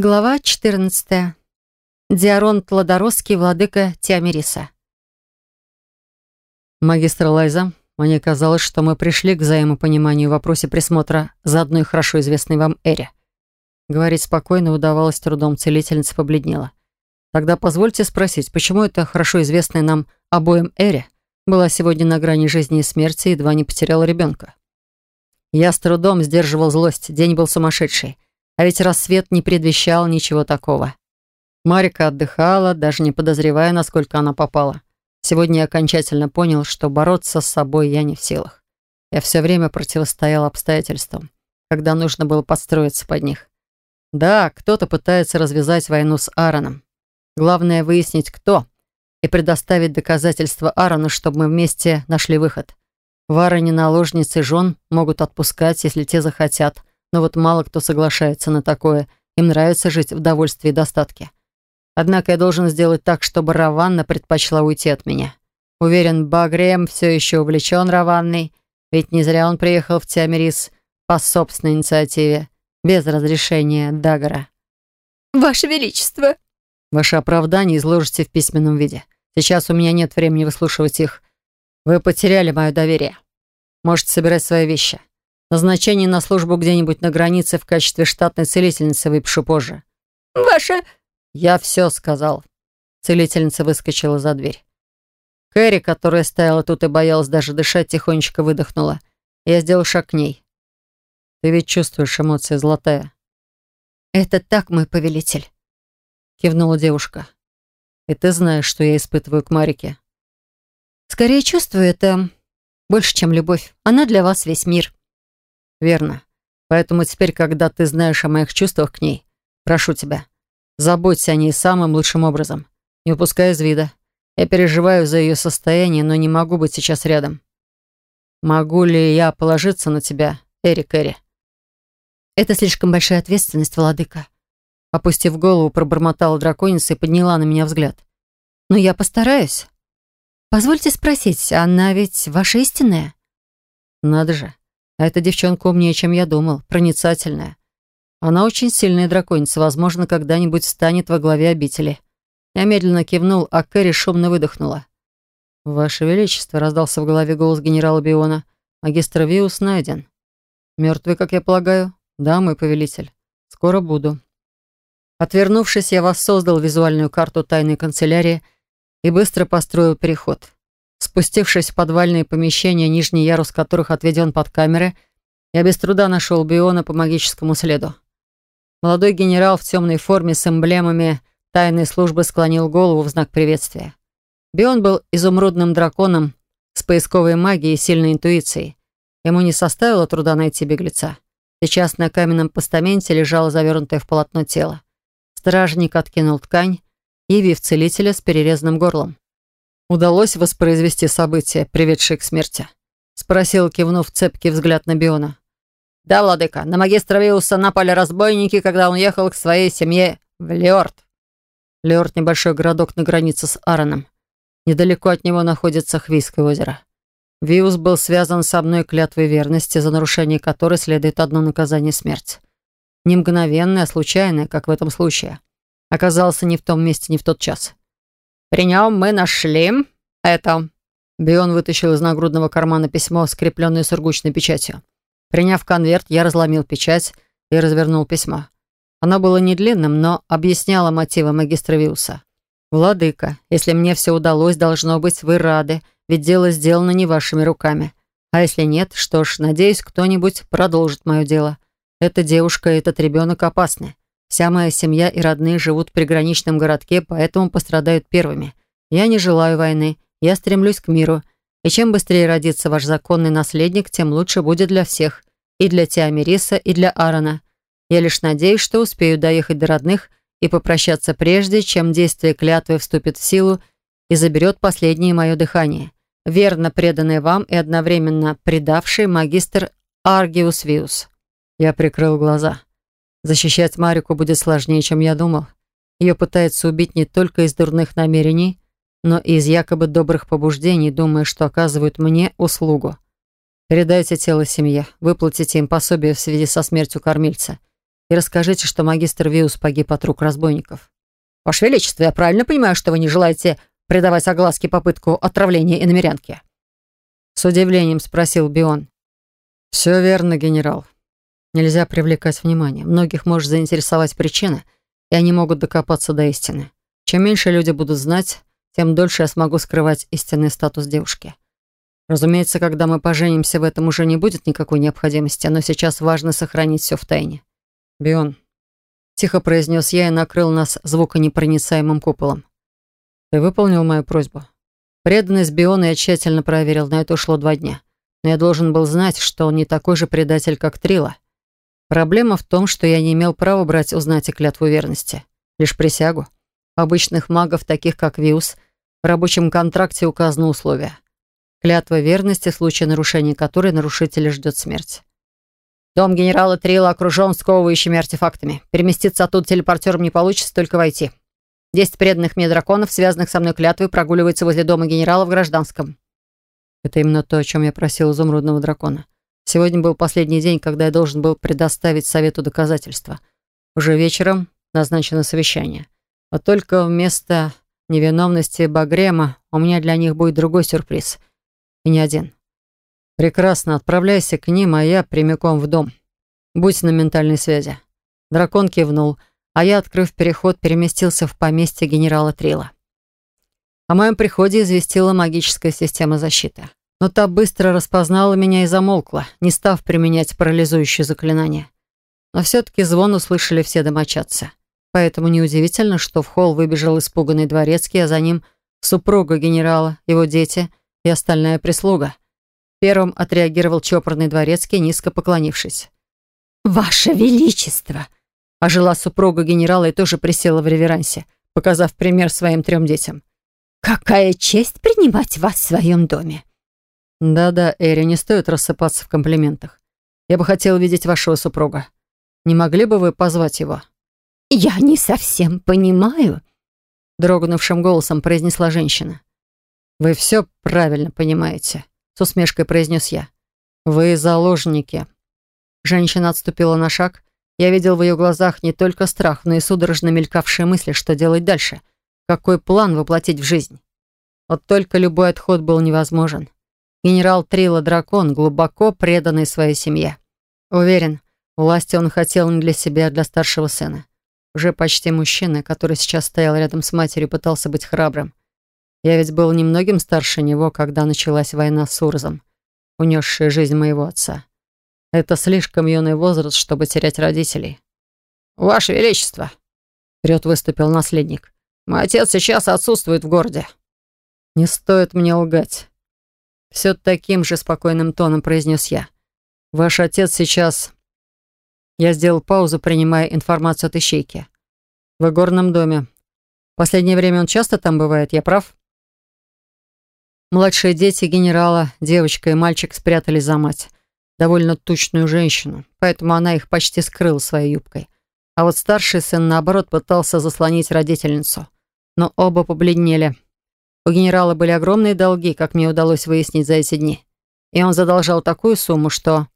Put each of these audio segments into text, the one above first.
Глава 14. Диарон Тладоросский, владыка Тиамириса. Магистр Лайза, мне казалось, что мы пришли к взаимопониманию в вопросе присмотра за одной хорошо известной вам Эре. Говорить спокойно удавалось трудом, целительница побледнела. Тогда позвольте спросить, почему эта хорошо известная нам обоим Эре была сегодня на грани жизни и смерти и едва не потеряла ребенка? Я с трудом сдерживал злость, день был сумасшедший. А ведь рассвет не предвещал ничего такого. Марика отдыхала, даже не подозревая, насколько она попала. Сегодня я окончательно понял, что бороться с собой я не в силах. Я все время противостоял обстоятельствам, когда нужно было подстроиться под них. Да, кто-то пытается развязать войну с Аароном. Главное выяснить, кто, и предоставить доказательства Аарону, чтобы мы вместе нашли выход. В Аароне наложницы жен могут отпускать, если те захотят, но вот мало кто соглашается на такое. Им нравится жить в довольстве и достатке. Однако я должен сделать так, чтобы Раванна предпочла уйти от меня. Уверен, Багрем все еще увлечен Раванной, ведь не зря он приехал в Тиамирис по собственной инициативе, без разрешения Дагора. «Ваше Величество!» Ваше оправдание изложите в письменном виде. Сейчас у меня нет времени выслушивать их. Вы потеряли мое доверие. Можете собирать свои вещи. Назначение на службу где-нибудь на границе в качестве штатной целительницы выпишу позже». «Ваша...» «Я все сказал». Целительница выскочила за дверь. Кэрри, которая стояла тут и боялась даже дышать, тихонечко выдохнула. Я сделал шаг к ней. «Ты ведь чувствуешь эмоции, золотая?» «Это так, мой повелитель», — кивнула девушка. «И ты знаешь, что я испытываю к Марике?» «Скорее чувствую это больше, чем любовь. Она для вас весь мир». Верно. Поэтому теперь, когда ты знаешь о моих чувствах к ней, прошу тебя, заботься о ней самым лучшим образом. Не упускай из вида. Я переживаю за ее состояние, но не могу быть сейчас рядом. Могу ли я положиться на тебя, Эрик Эри? Это слишком большая ответственность, владыка. Опустив голову, пробормотала драконица и подняла на меня взгляд. Но я постараюсь. Позвольте спросить, она ведь ваша истинная? Надо же. А эта девчонка умнее, чем я думал, проницательная. Она очень сильная драконица, возможно, когда-нибудь станет во главе обители. Я медленно кивнул, а Кэрри шумно выдохнула. «Ваше Величество», — раздался в голове голос генерала Биона, — «магистр Виус найден». «Мертвый, как я полагаю?» «Да, мой повелитель. Скоро буду». Отвернувшись, я воссоздал визуальную карту тайной канцелярии и быстро построил переход. Спустившись в подвальные помещения, нижний ярус которых отведен под камеры, я без труда нашел Биона по магическому следу. Молодой генерал в темной форме с эмблемами тайной службы склонил голову в знак приветствия. Бион был изумрудным драконом с поисковой магией и сильной интуицией. Ему не составило труда найти беглеца. Сейчас на каменном постаменте лежало завернутое в полотно тело. Стражник откинул ткань, явив целителя с перерезанным горлом удалось воспроизвести события, приведшие к смерти?» — спросил, кивнув цепкий взгляд на Биона. «Да, владыка, на магистра Виуса напали разбойники, когда он ехал к своей семье в Леорт». Леорт — небольшой городок на границе с Аароном. Недалеко от него находится Хвийское озеро. Виус был связан со мной клятвой верности, за нарушение которой следует одно наказание — смерть. Не мгновенное, а случайное, как в этом случае. Оказался не в том месте, не в тот час. При нем мы нашли это». Бион вытащил из нагрудного кармана письмо, скрепленное сургучной печатью. Приняв конверт, я разломил печать и развернул письмо. Оно было не длинным, но объясняло мотивы магистра Виуса. «Владыка, если мне все удалось, должно быть, вы рады, ведь дело сделано не вашими руками. А если нет, что ж, надеюсь, кто-нибудь продолжит мое дело. Эта девушка и этот ребенок опасны. Вся моя семья и родные живут в приграничном городке, поэтому пострадают первыми. Я не желаю войны, я стремлюсь к миру. И чем быстрее родится ваш законный наследник, тем лучше будет для всех. И для Тиамириса, и для Аарона. Я лишь надеюсь, что успею доехать до родных и попрощаться прежде, чем действие клятвы вступит в силу и заберет последнее мое дыхание. Верно преданный вам и одновременно предавший магистр Аргиус Виус. Я прикрыл глаза. Защищать Марику будет сложнее, чем я думал. Ее пытаются убить не только из дурных намерений, но и из якобы добрых побуждений, думая, что оказывают мне услугу. Передайте тело семье, выплатите им пособие в связи со смертью кормильца. и расскажите, что магистр Виус погиб от рук разбойников». «Ваше Величество, я правильно понимаю, что вы не желаете придавать огласке попытку отравления иномерянки?» С удивлением спросил Бион. «Все верно, генерал. Нельзя привлекать внимание. Многих может заинтересовать причина, и они могут докопаться до истины. Чем меньше люди будут знать, тем дольше я смогу скрывать истинный статус девушки. Разумеется, когда мы поженимся, в этом уже не будет никакой необходимости, но сейчас важно сохранить все в тайне. Бион, тихо произнес я и накрыл нас звуконепроницаемым куполом. Ты выполнил мою просьбу. Преданность Биона я тщательно проверил, на это ушло два дня. Но я должен был знать, что он не такой же предатель, как Трила. Проблема в том, что я не имел права брать узнать и клятву верности. Лишь присягу. У обычных магов, таких как Виус, в рабочем контракте указано условие. Клятва верности, в случае нарушения которой нарушителя ждет смерть. Дом генерала Трила окружен сковывающими артефактами. Переместиться оттуда телепортером не получится, только войти. Десять преданных мне драконов, связанных со мной клятвой, прогуливаются возле дома генерала в гражданском. Это именно то, о чем я просил изумрудного дракона. Сегодня был последний день, когда я должен был предоставить совету доказательства. Уже вечером назначено совещание. Вот только вместо невиновности Багрема у меня для них будет другой сюрприз. И не один. Прекрасно, отправляйся к ним, а я прямиком в дом. Будь на ментальной связи. Дракон кивнул, а я, открыв переход, переместился в поместье генерала Трила. О моем приходе известила магическая система защиты но та быстро распознала меня и замолкла, не став применять парализующее заклинание. Но все-таки звон услышали все домочадцы. Поэтому неудивительно, что в холл выбежал испуганный дворецкий, а за ним супруга генерала, его дети и остальная прислуга. Первым отреагировал чопорный дворецкий, низко поклонившись. «Ваше Величество!» Ожила супруга генерала и тоже присела в реверансе, показав пример своим трем детям. «Какая честь принимать вас в своем доме!» «Да-да, Эри, не стоит рассыпаться в комплиментах. Я бы хотел видеть вашего супруга. Не могли бы вы позвать его?» «Я не совсем понимаю», — дрогнувшим голосом произнесла женщина. «Вы все правильно понимаете», — с усмешкой произнес я. «Вы заложники». Женщина отступила на шаг. Я видел в ее глазах не только страх, но и судорожно мелькавшие мысли, что делать дальше. Какой план воплотить в жизнь? Вот только любой отход был невозможен. Генерал Трила Дракон, глубоко преданный своей семье. Уверен, власти он хотел не для себя, а для старшего сына. Уже почти мужчина, который сейчас стоял рядом с матерью, пытался быть храбрым. Я ведь был немногим старше него, когда началась война с Урзом, унесшая жизнь моего отца. Это слишком юный возраст, чтобы терять родителей. «Ваше Величество!» — вперед выступил наследник. «Мой отец сейчас отсутствует в городе». «Не стоит мне лгать. Все таким же спокойным тоном произнес я. Ваш отец сейчас... Я сделал паузу, принимая информацию от ищейки. В игорном доме. Последнее время он часто там бывает, я прав? Младшие дети генерала, девочка и мальчик спрятались за мать. Довольно тучную женщину, поэтому она их почти скрыла своей юбкой. А вот старший сын, наоборот, пытался заслонить родительницу. Но оба побледнели. У генерала были огромные долги, как мне удалось выяснить за эти дни. И он задолжал такую сумму, что...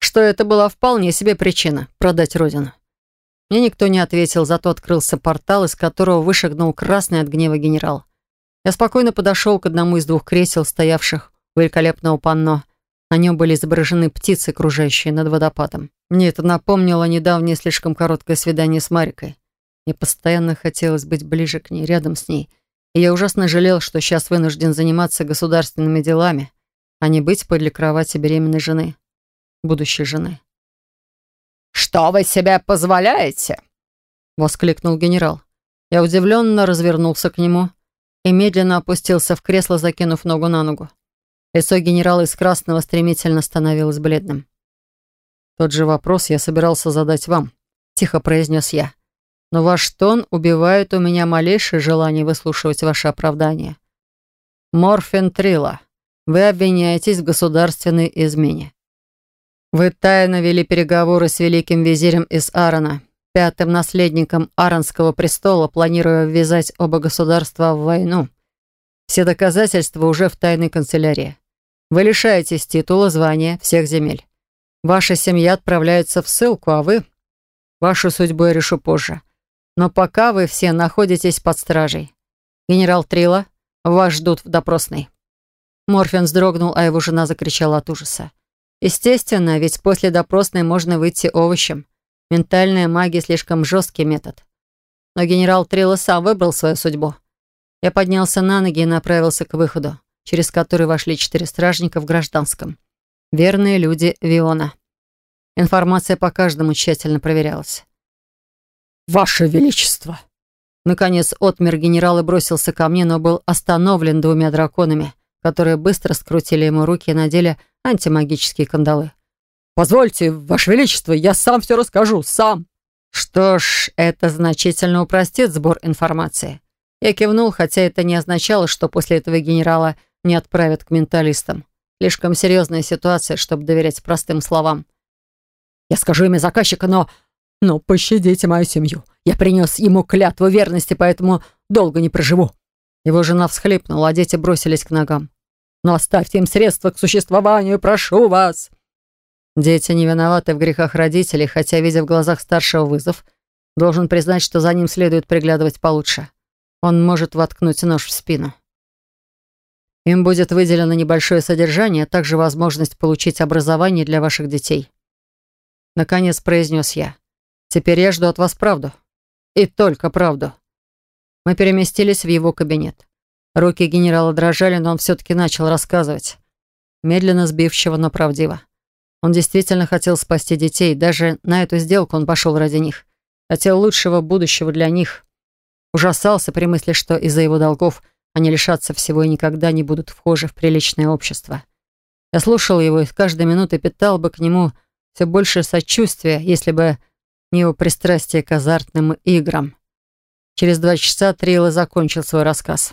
Что это была вполне себе причина продать родину. Мне никто не ответил, зато открылся портал, из которого вышагнул красный от гнева генерал. Я спокойно подошел к одному из двух кресел, стоявших у великолепного панно. На нем были изображены птицы, кружащие над водопадом. Мне это напомнило недавнее слишком короткое свидание с Марикой. Мне постоянно хотелось быть ближе к ней, рядом с ней, и я ужасно жалел, что сейчас вынужден заниматься государственными делами, а не быть подле кровати беременной жены, будущей жены. «Что вы себе позволяете?» — воскликнул генерал. Я удивленно развернулся к нему и медленно опустился в кресло, закинув ногу на ногу. Лицо генерала из красного стремительно становилось бледным. «Тот же вопрос я собирался задать вам», — тихо произнес я но ваш тон убивает у меня малейшее желание выслушивать ваше оправдание. Морфин Трила, вы обвиняетесь в государственной измене. Вы тайно вели переговоры с великим визирем из Аарона, пятым наследником Ааронского престола, планируя ввязать оба государства в войну. Все доказательства уже в тайной канцелярии. Вы лишаетесь титула, звания, всех земель. Ваша семья отправляется в ссылку, а вы Вашу судьбу я решу позже. Но пока вы все находитесь под стражей. Генерал Трила, вас ждут в допросной». Морфин вздрогнул, а его жена закричала от ужаса. Естественно, ведь после допросной можно выйти овощем. Ментальная магия слишком жесткий метод. Но генерал Трилла сам выбрал свою судьбу. Я поднялся на ноги и направился к выходу, через который вошли четыре стражника в гражданском. Верные люди Виона. Информация по каждому тщательно проверялась. «Ваше Величество!» Наконец отмер генерал и бросился ко мне, но был остановлен двумя драконами, которые быстро скрутили ему руки и надели антимагические кандалы. «Позвольте, Ваше Величество, я сам все расскажу, сам!» Что ж, это значительно упростит сбор информации. Я кивнул, хотя это не означало, что после этого генерала не отправят к менталистам. Слишком серьезная ситуация, чтобы доверять простым словам. «Я скажу имя заказчика, но... Но пощадите мою семью. Я принес ему клятву верности, поэтому долго не проживу». Его жена всхлипнула, а дети бросились к ногам. «Но оставьте им средства к существованию, прошу вас!» Дети не виноваты в грехах родителей, хотя, видя в глазах старшего вызов, должен признать, что за ним следует приглядывать получше. Он может воткнуть нож в спину. Им будет выделено небольшое содержание, а также возможность получить образование для ваших детей. Наконец произнес я. Теперь я жду от вас правду. И только правду. Мы переместились в его кабинет. Руки генерала дрожали, но он все-таки начал рассказывать. Медленно, сбивчиво, но правдиво. Он действительно хотел спасти детей. Даже на эту сделку он пошел ради них. Хотел лучшего будущего для них. Ужасался при мысли, что из-за его долгов они лишатся всего и никогда не будут вхожи в приличное общество. Я слушал его и с каждой минуты питал бы к нему все больше сочувствия, если бы его пристрастие к азартным играм. Через два часа Трилла закончил свой рассказ.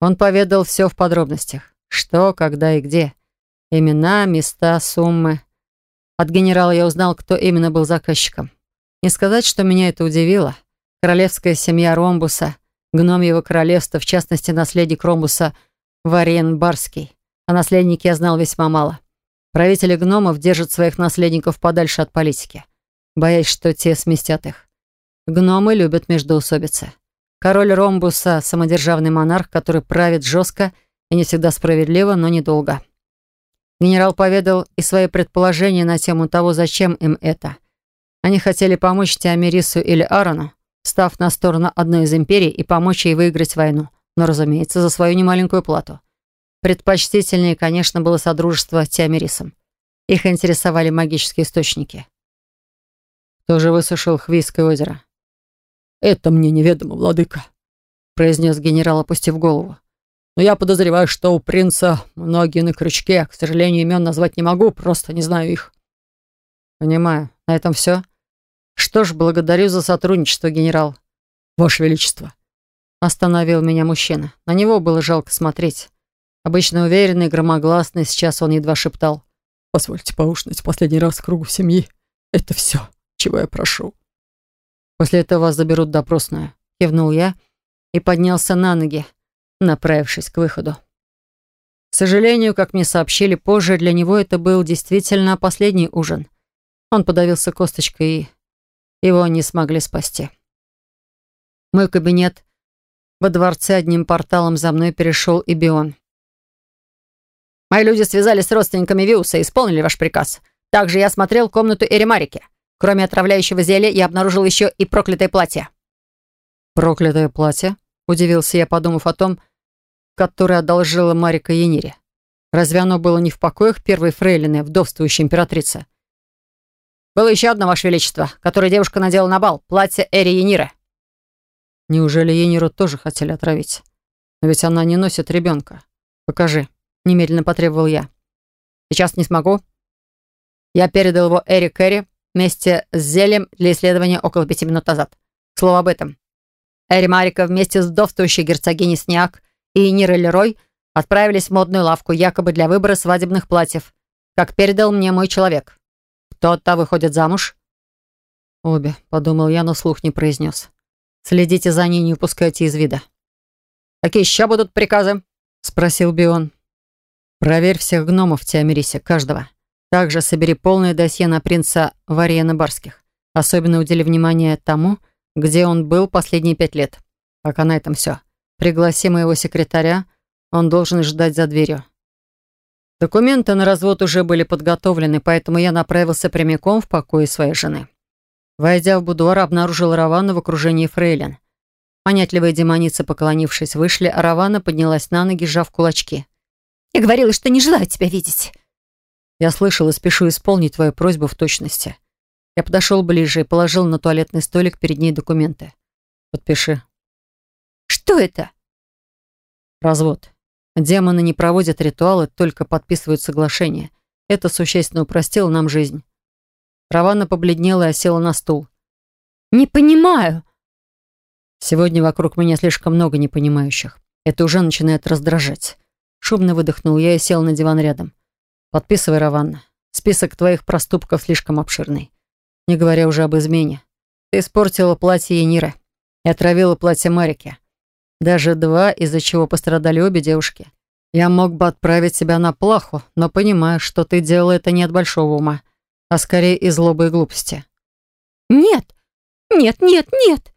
Он поведал все в подробностях. Что, когда и где. Имена, места, суммы. От генерала я узнал, кто именно был заказчиком. Не сказать, что меня это удивило. Королевская семья Ромбуса, гном его королевства, в частности, наследник Ромбуса Вариен Барский. О наследнике я знал весьма мало. Правители гномов держат своих наследников подальше от политики, боясь, что те сместят их. Гномы любят междоусобицы. Король Ромбуса — самодержавный монарх, который правит жестко и не всегда справедливо, но недолго. Генерал поведал и свои предположения на тему того, зачем им это. Они хотели помочь Тиамирису или Аарону, став на сторону одной из империй и помочь ей выиграть войну, но, разумеется, за свою немаленькую плату. Предпочтительнее, конечно, было содружество Тиамирисом. Их интересовали магические источники. «Кто же высушил Хвийское озеро?» «Это мне неведомо, владыка», — произнес генерал, опустив голову. Но я подозреваю, что у принца многие на крючке. К сожалению, имен назвать не могу, просто не знаю их. Понимаю. На этом все? Что ж, благодарю за сотрудничество, генерал. Ваше Величество. Остановил меня мужчина. На него было жалко смотреть. Обычно уверенный, громогласный, сейчас он едва шептал. «Позвольте поужинать в последний раз в кругу семьи. Это все, чего я прошу». «После этого вас заберут допросную», — кивнул я и поднялся на ноги, направившись к выходу. К сожалению, как мне сообщили позже, для него это был действительно последний ужин. Он подавился косточкой, и его не смогли спасти. Мой кабинет во дворце одним порталом за мной перешел и Бион. «Мои люди связались с родственниками Виуса и исполнили ваш приказ. Также я осмотрел комнату Эримарики. Кроме отравляющего зелья, я обнаружил еще и проклятое платье». «Проклятое платье?» — удивился я, подумав о том, которое одолжила Марика Янире. Разве оно было не в покоях первой фрейлины, вдовствующей императрицы? «Было еще одно, Ваше Величество, которое девушка надела на бал, платье Эри Яниры». Неужели Яниру тоже хотели отравить? Но ведь она не носит ребенка. Покажи. Немедленно потребовал я. Сейчас не смогу. Я передал его Эри Кэрри вместе с зельем для исследования около пяти минут назад. Слово об этом. Эри Марика вместе с вдовствующей герцогиней Сняк и Нирой Лерой отправились в модную лавку якобы для выбора свадебных платьев, как передал мне мой человек. Кто-то выходит замуж?» «Обе», — подумал я, но слух не произнес. «Следите за ней, не упускайте из вида». «Какие еще будут приказы?» — спросил Бион. «Проверь всех гномов в Тиамирисе, каждого. Также собери полное досье на принца Вариена Барских. Особенно удели внимание тому, где он был последние пять лет. Пока на этом все. Пригласи моего секретаря, он должен ждать за дверью. Документы на развод уже были подготовлены, поэтому я направился прямиком в покое своей жены. Войдя в будуар, обнаружил Равану в окружении фрейлин. Понятливые демоницы, поклонившись, вышли, а Равана поднялась на ноги, сжав кулачки. «Я говорила, что не желаю тебя видеть». «Я слышал и спешу исполнить твою просьбу в точности». Я подошел ближе и положил на туалетный столик перед ней документы. «Подпиши». «Что это?» «Развод. Демоны не проводят ритуалы, только подписывают соглашение. Это существенно упростило нам жизнь». Равана побледнела и осела на стул. «Не понимаю». Сегодня вокруг меня слишком много непонимающих. Это уже начинает раздражать. Шумно выдохнул я и сел на диван рядом. Подписывай, Раванна. Список твоих проступков слишком обширный. Не говоря уже об измене. Ты испортила платье Ениры и отравила платье Марики. Даже два, из-за чего пострадали обе девушки. Я мог бы отправить себя на плаху, но понимаю, что ты делала это не от большого ума, а скорее из злобы и глупости. «Нет, нет, нет, нет!»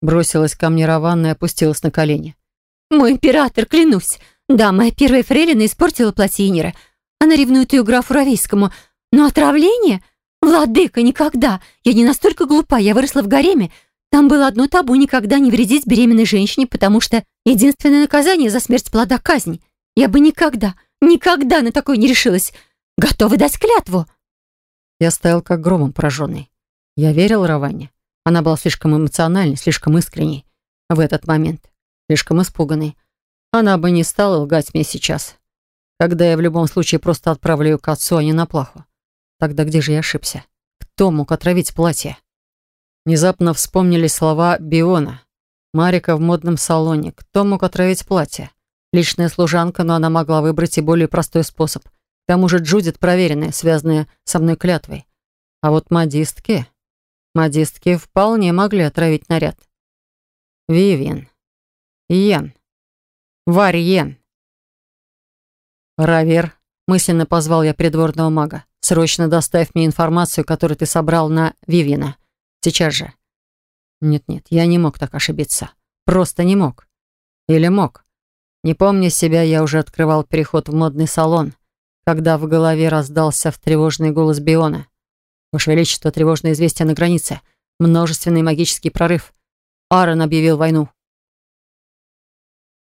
Бросилась ко мне Раванна и опустилась на колени. «Мой император, клянусь! Да, моя первая фрейлина испортила платье Инера. Она ревнует ее графу Равейскому. Но отравление? Владыка, никогда! Я не настолько глупа, я выросла в гареме. Там было одно табу никогда не вредить беременной женщине, потому что единственное наказание за смерть плода — казнь. Я бы никогда, никогда на такое не решилась. Готова дать клятву!» Я стоял как громом пораженный. Я верил Раване. Она была слишком эмоциональной, слишком искренней в этот момент, слишком испуганной. Она бы не стала лгать мне сейчас, когда я в любом случае просто отправлю к отцу, а не на плаху. Тогда где же я ошибся? Кто мог отравить платье? Внезапно вспомнили слова Биона. Марика в модном салоне. Кто мог отравить платье? Личная служанка, но она могла выбрать и более простой способ. К тому же Джудит проверенная, связанная со мной клятвой. А вот модистки... Модистки вполне могли отравить наряд. Вивьен. Йен. Варьен. Равер. Мысленно позвал я придворного мага. Срочно доставь мне информацию, которую ты собрал на Вивьена. Сейчас же. Нет-нет, я не мог так ошибиться. Просто не мог. Или мог. Не помня себя, я уже открывал переход в модный салон, когда в голове раздался встревоженный голос Биона. «Ваше Величество, тревожное известие на границе. Множественный магический прорыв. Аарон объявил войну.